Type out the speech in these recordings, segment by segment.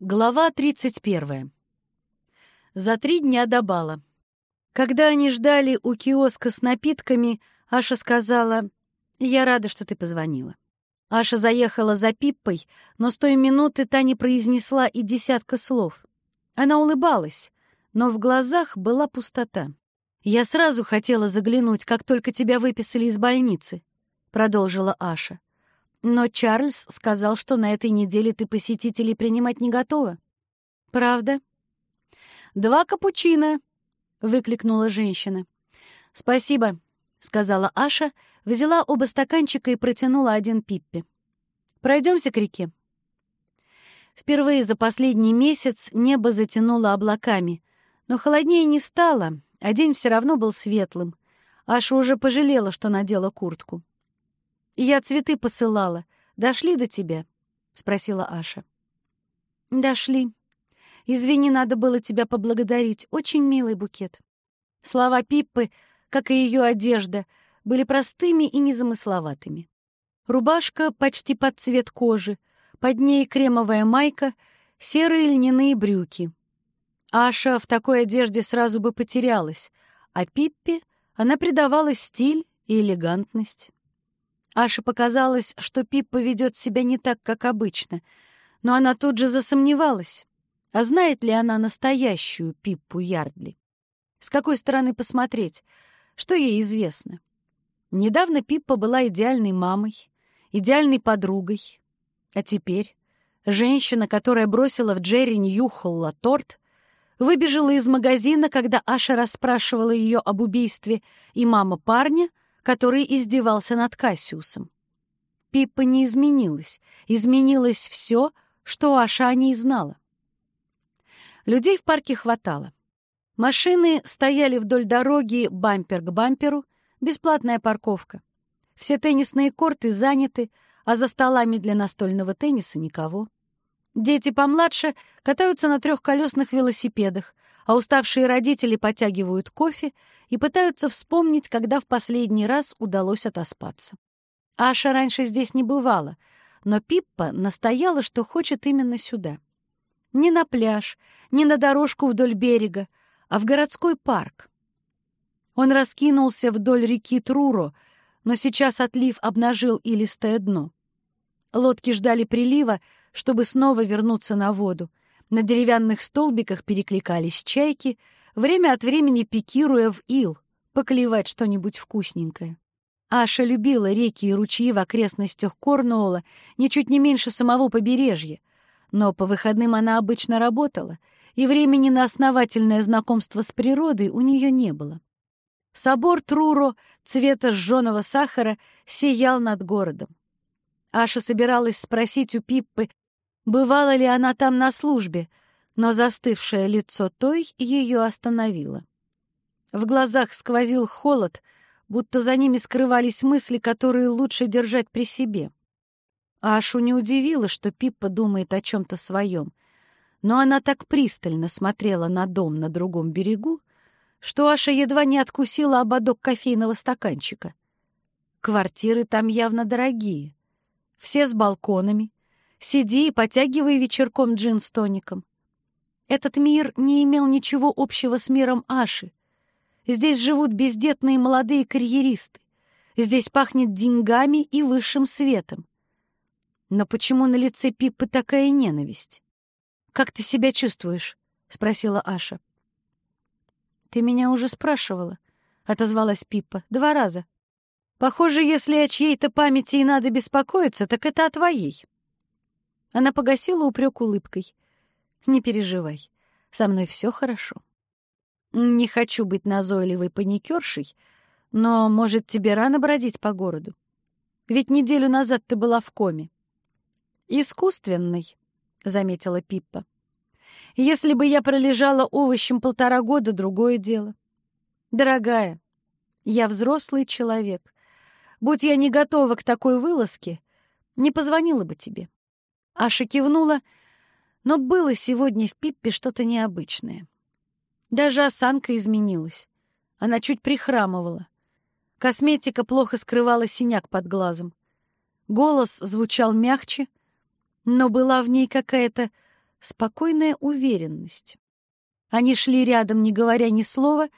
Глава 31. За три дня до бала. Когда они ждали у киоска с напитками, Аша сказала, «Я рада, что ты позвонила». Аша заехала за Пиппой, но с той минуты та не произнесла и десятка слов. Она улыбалась, но в глазах была пустота. «Я сразу хотела заглянуть, как только тебя выписали из больницы», — продолжила Аша. Но Чарльз сказал, что на этой неделе ты посетителей принимать не готова. Правда? Два капучино, выкликнула женщина. Спасибо, сказала Аша, взяла оба стаканчика и протянула один Пиппи. Пройдемся к реке. Впервые за последний месяц небо затянуло облаками, но холоднее не стало, а день все равно был светлым. Аша уже пожалела, что надела куртку. «Я цветы посылала. Дошли до тебя?» — спросила Аша. «Дошли. Извини, надо было тебя поблагодарить. Очень милый букет». Слова Пиппы, как и ее одежда, были простыми и незамысловатыми. Рубашка почти под цвет кожи, под ней кремовая майка, серые льняные брюки. Аша в такой одежде сразу бы потерялась, а Пиппе она придавала стиль и элегантность. Аше показалось, что Пиппа ведет себя не так, как обычно, но она тут же засомневалась. А знает ли она настоящую Пиппу Ярдли? С какой стороны посмотреть? Что ей известно? Недавно Пиппа была идеальной мамой, идеальной подругой. А теперь женщина, которая бросила в Джерри Ньюхолла торт, выбежала из магазина, когда Аша расспрашивала ее об убийстве, и мама парня — который издевался над Кассиусом. Пиппа не изменилась. Изменилось все, что Аша о ней знала. Людей в парке хватало. Машины стояли вдоль дороги бампер к бамперу, бесплатная парковка. Все теннисные корты заняты, а за столами для настольного тенниса никого. Дети помладше катаются на трехколесных велосипедах, а уставшие родители потягивают кофе и пытаются вспомнить, когда в последний раз удалось отоспаться. Аша раньше здесь не бывала, но Пиппа настояла, что хочет именно сюда. Не на пляж, не на дорожку вдоль берега, а в городской парк. Он раскинулся вдоль реки Труро, но сейчас отлив обнажил илистое дно. Лодки ждали прилива, чтобы снова вернуться на воду — на деревянных столбиках перекликались чайки, время от времени пикируя в ил, поклевать что-нибудь вкусненькое. Аша любила реки и ручьи в окрестностях Корнуола ничуть не меньше самого побережья, но по выходным она обычно работала, и времени на основательное знакомство с природой у нее не было. Собор Труро цвета жженого сахара сиял над городом. Аша собиралась спросить у Пиппы, Бывала ли она там на службе, но застывшее лицо той ее остановило. В глазах сквозил холод, будто за ними скрывались мысли, которые лучше держать при себе. Ашу не удивило, что Пиппа думает о чем-то своем, но она так пристально смотрела на дом на другом берегу, что Аша едва не откусила ободок кофейного стаканчика. Квартиры там явно дорогие, все с балконами, Сиди и потягивай вечерком джин с тоником. Этот мир не имел ничего общего с миром Аши. Здесь живут бездетные молодые карьеристы. Здесь пахнет деньгами и высшим светом. Но почему на лице Пиппы такая ненависть? «Как ты себя чувствуешь?» — спросила Аша. «Ты меня уже спрашивала», — отозвалась Пиппа. «Два раза. Похоже, если о чьей-то памяти и надо беспокоиться, так это о твоей». Она погасила упрек улыбкой. «Не переживай, со мной все хорошо. Не хочу быть назойливой паникершей, но, может, тебе рано бродить по городу? Ведь неделю назад ты была в коме». «Искусственной», — заметила Пиппа. «Если бы я пролежала овощем полтора года, другое дело. Дорогая, я взрослый человек. Будь я не готова к такой вылазке, не позвонила бы тебе. Аша кивнула, но было сегодня в Пиппе что-то необычное. Даже осанка изменилась. Она чуть прихрамывала. Косметика плохо скрывала синяк под глазом. Голос звучал мягче, но была в ней какая-то спокойная уверенность. Они шли рядом, не говоря ни слова,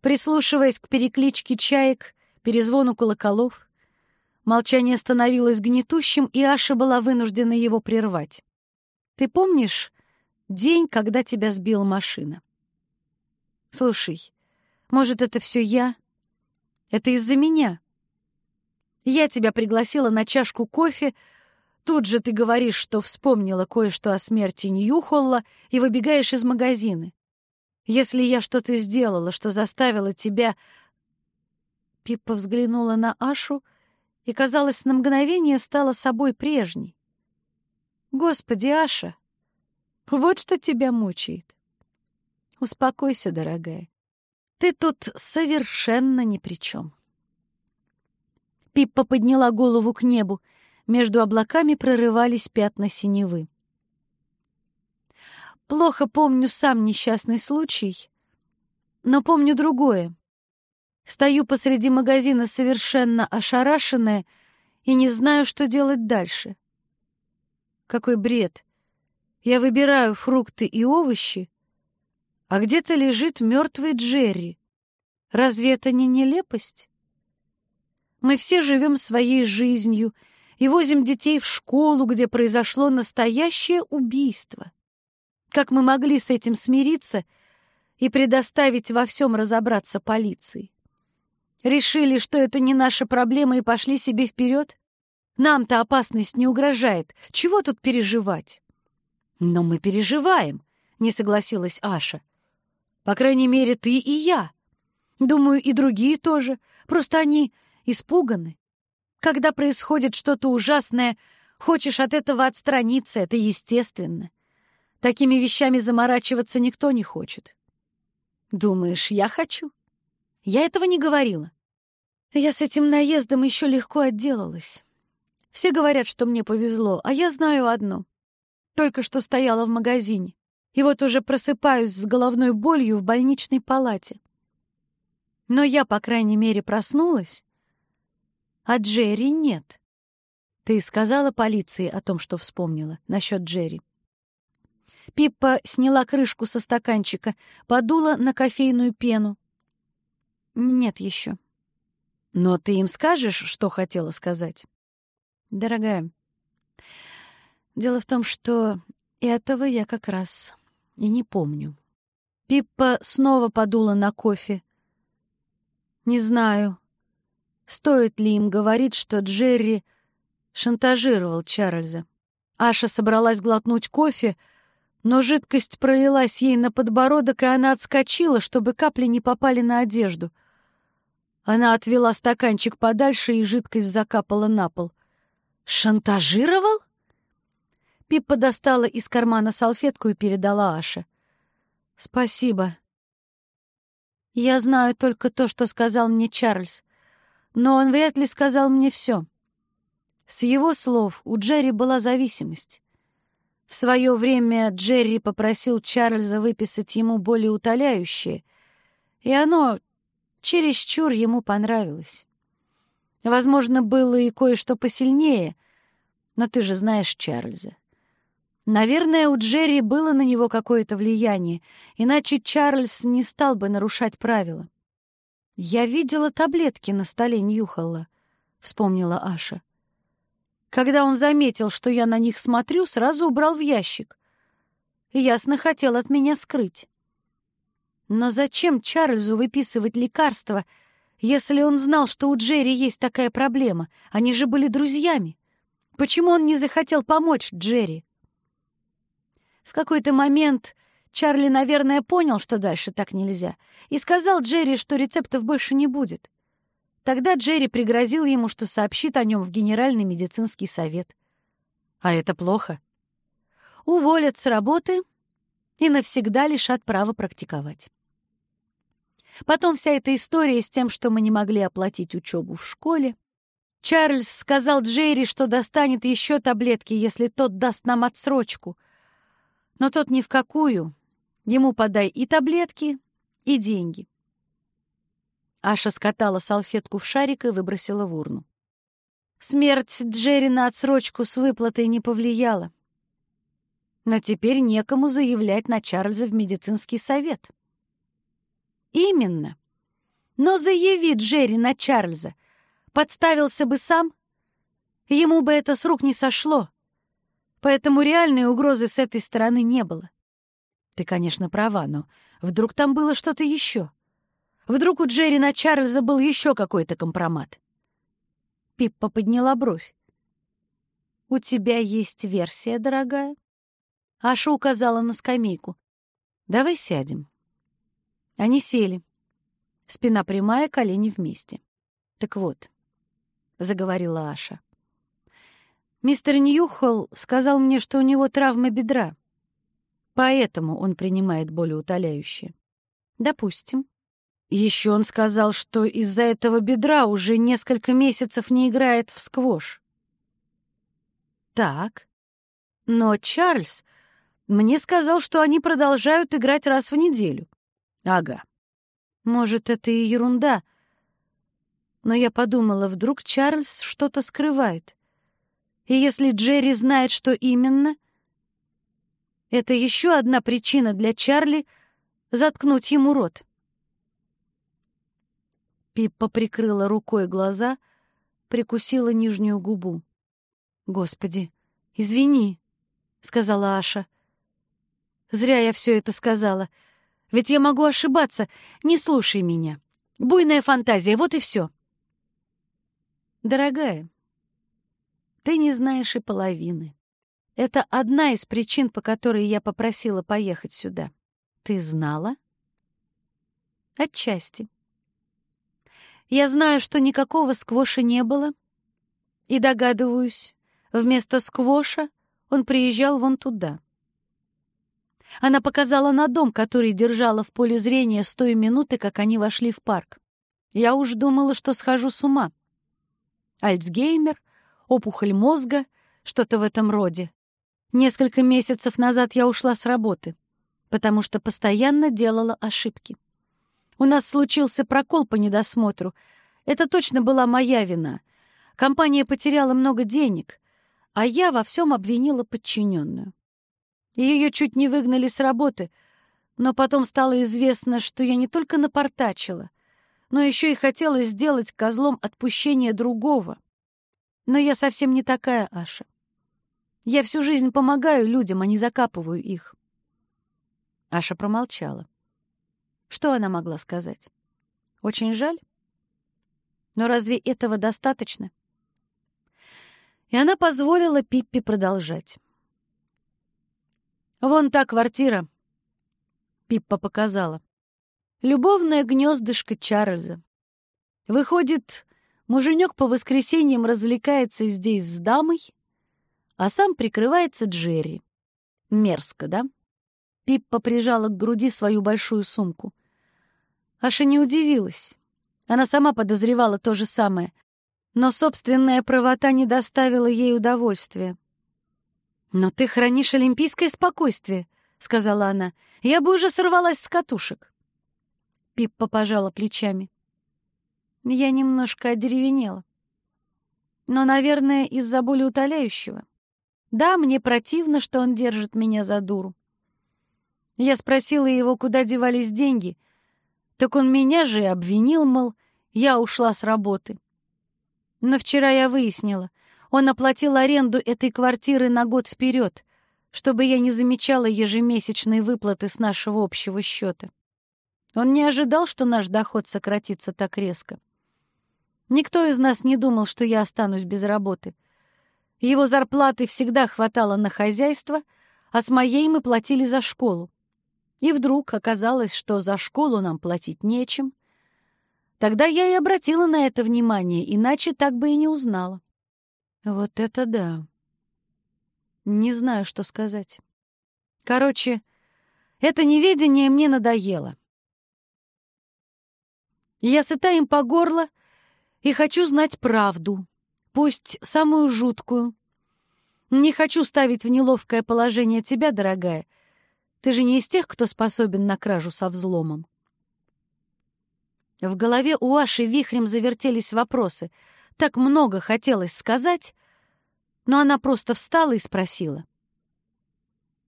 прислушиваясь к перекличке чаек, перезвону колоколов. Молчание становилось гнетущим, и Аша была вынуждена его прервать. «Ты помнишь день, когда тебя сбила машина?» «Слушай, может, это все я? Это из-за меня?» Я тебя пригласила на чашку кофе. Тут же ты говоришь, что вспомнила кое-что о смерти Ньюхолла и выбегаешь из магазина. Если я что-то сделала, что заставило тебя...» Пиппа взглянула на Ашу и, казалось, на мгновение стала собой прежней. «Господи, Аша, вот что тебя мучает. Успокойся, дорогая. Ты тут совершенно ни при чем». Пиппа подняла голову к небу. Между облаками прорывались пятна синевы. Плохо помню сам несчастный случай, но помню другое. Стою посреди магазина совершенно ошарашенная и не знаю, что делать дальше. Какой бред! Я выбираю фрукты и овощи, а где-то лежит мертвый Джерри. Разве это не нелепость? Мы все живем своей жизнью и возим детей в школу, где произошло настоящее убийство. Как мы могли с этим смириться и предоставить во всем разобраться полиции? Решили, что это не наша проблема и пошли себе вперед? Нам-то опасность не угрожает. Чего тут переживать? Но мы переживаем, не согласилась Аша. По крайней мере, ты и я. Думаю, и другие тоже. Просто они испуганы. Когда происходит что-то ужасное, хочешь от этого отстраниться, это естественно. Такими вещами заморачиваться никто не хочет. Думаешь, я хочу? Я этого не говорила. Я с этим наездом еще легко отделалась. Все говорят, что мне повезло, а я знаю одно. Только что стояла в магазине, и вот уже просыпаюсь с головной болью в больничной палате. Но я, по крайней мере, проснулась а Джерри нет. Ты сказала полиции о том, что вспомнила насчет Джерри? Пиппа сняла крышку со стаканчика, подула на кофейную пену. Нет еще. Но ты им скажешь, что хотела сказать? Дорогая, дело в том, что этого я как раз и не помню. Пиппа снова подула на кофе. Не знаю, Стоит ли им говорить, что Джерри шантажировал Чарльза? Аша собралась глотнуть кофе, но жидкость пролилась ей на подбородок, и она отскочила, чтобы капли не попали на одежду. Она отвела стаканчик подальше, и жидкость закапала на пол. «Шантажировал?» Пиппа достала из кармана салфетку и передала Аше. «Спасибо. Я знаю только то, что сказал мне Чарльз но он вряд ли сказал мне все. С его слов у Джерри была зависимость. В свое время Джерри попросил Чарльза выписать ему более утоляющее, и оно чересчур ему понравилось. Возможно, было и кое-что посильнее, но ты же знаешь Чарльза. Наверное, у Джерри было на него какое-то влияние, иначе Чарльз не стал бы нарушать правила. «Я видела таблетки на столе Ньюхолла», — вспомнила Аша. Когда он заметил, что я на них смотрю, сразу убрал в ящик. Ясно хотел от меня скрыть. Но зачем Чарльзу выписывать лекарства, если он знал, что у Джерри есть такая проблема? Они же были друзьями. Почему он не захотел помочь Джерри? В какой-то момент Чарли, наверное, понял, что дальше так нельзя, и сказал Джерри, что рецептов больше не будет. Тогда Джерри пригрозил ему, что сообщит о нем в Генеральный медицинский совет. А это плохо. Уволят с работы и навсегда лишат права практиковать. Потом вся эта история с тем, что мы не могли оплатить учебу в школе. Чарльз сказал Джерри, что достанет еще таблетки, если тот даст нам отсрочку. Но тот ни в какую, Ему подай и таблетки, и деньги. Аша скатала салфетку в шарик и выбросила в урну. Смерть Джерри на отсрочку с выплатой не повлияла. Но теперь некому заявлять на Чарльза в медицинский совет. Именно. Но заяви Джерри на Чарльза. Подставился бы сам, ему бы это с рук не сошло. Поэтому реальной угрозы с этой стороны не было. Ты, конечно, права, но вдруг там было что-то еще. Вдруг у Джерри на Чарльза был еще какой-то компромат. Пиппа подняла бровь. «У тебя есть версия, дорогая?» Аша указала на скамейку. «Давай сядем». Они сели. Спина прямая, колени вместе. «Так вот», — заговорила Аша. «Мистер Ньюхолл сказал мне, что у него травма бедра. Поэтому он принимает болеутоляющее. Допустим. Еще он сказал, что из-за этого бедра уже несколько месяцев не играет в сквош. Так. Но Чарльз мне сказал, что они продолжают играть раз в неделю. Ага. Может, это и ерунда. Но я подумала, вдруг Чарльз что-то скрывает. И если Джерри знает, что именно, это еще одна причина для Чарли заткнуть ему рот. Пиппа прикрыла рукой глаза, прикусила нижнюю губу. «Господи, извини», — сказала Аша. «Зря я все это сказала. Ведь я могу ошибаться. Не слушай меня. Буйная фантазия, вот и все». «Дорогая, ты не знаешь и половины. Это одна из причин, по которой я попросила поехать сюда. Ты знала?» «Отчасти. Я знаю, что никакого сквоша не было, и догадываюсь, вместо сквоша он приезжал вон туда. Она показала на дом, который держала в поле зрения с той минуты, как они вошли в парк. Я уж думала, что схожу с ума. Альцгеймер, опухоль мозга, что-то в этом роде. Несколько месяцев назад я ушла с работы, потому что постоянно делала ошибки. У нас случился прокол по недосмотру. Это точно была моя вина. Компания потеряла много денег, а я во всем обвинила подчиненную. Ее чуть не выгнали с работы, но потом стало известно, что я не только напортачила, но еще и хотела сделать козлом отпущения другого. Но я совсем не такая, Аша. Я всю жизнь помогаю людям, а не закапываю их. Аша промолчала. Что она могла сказать? Очень жаль. Но разве этого достаточно? И она позволила Пиппи продолжать. «Вон та квартира», — Пиппа показала. «Любовное гнездышко Чарльза. Выходит, муженек по воскресеньям развлекается здесь с дамой, а сам прикрывается Джерри. Мерзко, да?» Пиппа прижала к груди свою большую сумку. Аша не удивилась. Она сама подозревала то же самое. Но собственная правота не доставила ей удовольствия. «Но ты хранишь олимпийское спокойствие», — сказала она. «Я бы уже сорвалась с катушек». Пиппа пожала плечами. Я немножко одеревенела. Но, наверное, из-за боли утоляющего. Да, мне противно, что он держит меня за дуру. Я спросила его, куда девались деньги. Так он меня же и обвинил, мол, я ушла с работы. Но вчера я выяснила, он оплатил аренду этой квартиры на год вперед, чтобы я не замечала ежемесячные выплаты с нашего общего счета. Он не ожидал, что наш доход сократится так резко. Никто из нас не думал, что я останусь без работы. Его зарплаты всегда хватало на хозяйство, а с моей мы платили за школу. И вдруг оказалось, что за школу нам платить нечем. Тогда я и обратила на это внимание, иначе так бы и не узнала. Вот это да. Не знаю, что сказать. Короче, это неведение мне надоело. Я сыта им по горло и хочу знать правду, пусть самую жуткую. Не хочу ставить в неловкое положение тебя, дорогая, ты же не из тех, кто способен на кражу со взломом. В голове у Аши вихрем завертелись вопросы. Так много хотелось сказать, но она просто встала и спросила.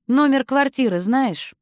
Номер квартиры знаешь?